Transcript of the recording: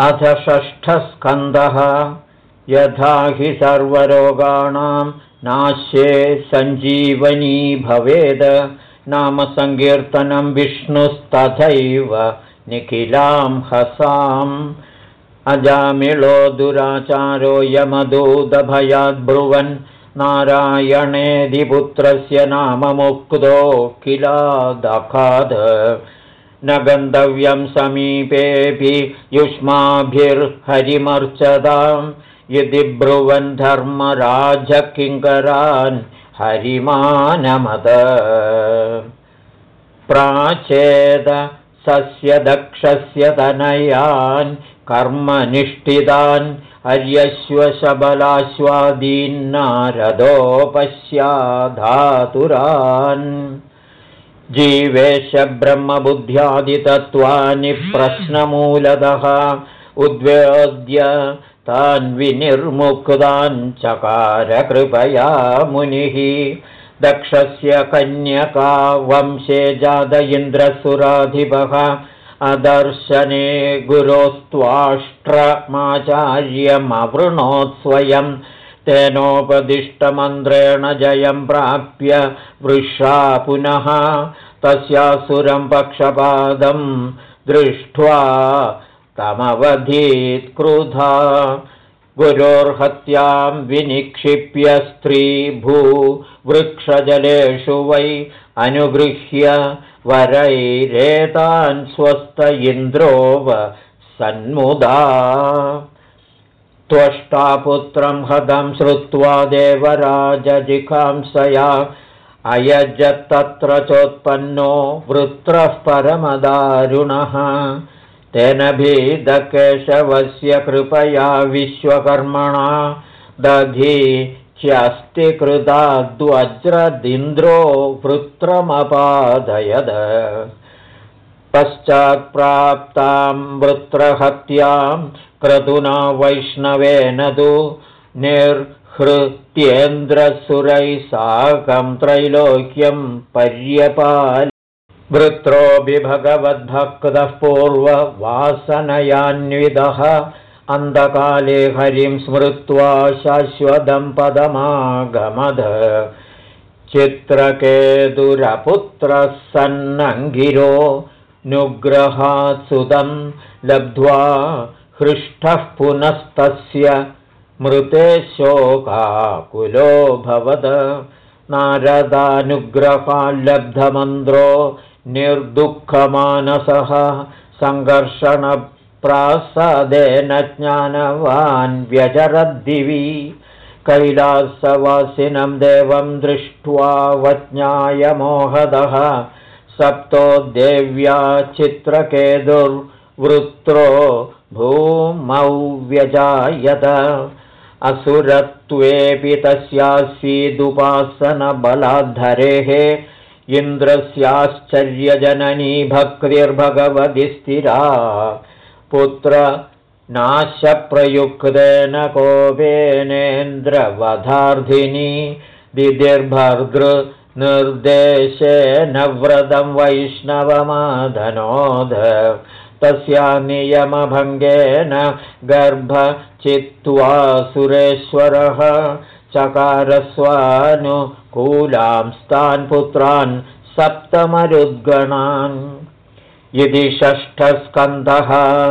अथ षष्ठस्कन्धः यथा हि सर्वरोगाणां नाश्ये सञ्जीवनी भवेद। नाम सङ्कीर्तनं विष्णुस्तथैव निखिलां हसाम्। अजामिळो दुराचारो यमदूदभयाद्ब्रुवन् नारायणेधिपुत्रस्य नाम मुक्तो किलादखाद न गन्तव्यं समीपेऽपि युष्माभिर्हरिमर्चदां यदि ब्रुवन् धर्मराजकिङ्करान् हरिमानमद। प्राचेद सस्य दक्षस्य तनयान् कर्मनिष्ठितान् अर्यश्वशबलाश्वादीन्नारदोपश्याधातुरान् जीवेश ब्रह्मबुद्ध्यादितत्त्वानि प्रश्नमूलतः उद्वेद्य तान् विनिर्मुक्तान् चकारकृपया मुनिः। दक्षस्य कन्यका वंशे जात इन्द्रसुराधिपः अदर्शने गुरोस्त्वाष्ट्रमाचार्यमवृणोत्स्वयं तेनोपदिष्टमन्त्रेण जयं प्राप्य वृषा पुनः तस्यासुरं पक्षपादं दृष्ट्वा तमवधीत् क्रुधा। गुरोर्हत्यां विनिक्षिप्य वृक्षजलेषु वै अनुगृह्य वरैरेतान् स्वस्थ इन्द्रोव सन्मुदा त्वष्टापुत्रं हदं श्रुत्वा देवराजजिकांसया अयजत्तत्र चोत्पन्नो वृत्रः परमदारुणः। तेन भीदकेशवस्य कृपया विश्वकर्मणा दधि ह्यस्ति कृताद्वज्रदिन्द्रो वृत्रमपादयद पश्चात्प्राप्तां वृत्रहत्यां क्रतुना वैष्णवेन तु निर्हृत्येन्द्रसुरैः साकं त्रैलोक्यं पर्यपाल। वृत्रोऽपि भगवद्भक्तः पूर्ववासनयान्विदः अन्धकाले हरिं स्मृत्वा शाश्वतं पदमागमद चित्रकेतुरपुत्रः सन्नङ्गिरो नुग्रहात्सुतं लब्ध्वा हृष्टः पुनस्तस्य मृते शोकाकुलो भवद। नारदानुग्रहाल्लब्धमन्द्रो निर्दुःखमानसः सङ्घर्षण प्रासादेन ज्ञानवान् व्यजरद्दिवि। कैलासवासिनं देवं दृष्ट्वा वज्ञायमोहदः सप्तो देव्या चित्रकेतुर्वृत्रो भूमौ व्यजायत असुरत्वेऽपि तस्यासीदुपासनबलाद्धरेः इन्द्रस्याश्चर्यजननी भक्तिर्भगवति स्थिरा। पुत्र नाशप्रयुक्तेन कोपेनेन्द्रवधार्धिनी दिदिर्भर्तृनिर्देशेन व्रतं वैष्णवमाधनोद तस्या नियमभङ्गेन गर्भचित्वा सुरेश्वरः चकारस्वानुकूलांस्तान् पुत्रान् सप्तमरुद्गणान्। यदि षष्ठस्कन्धः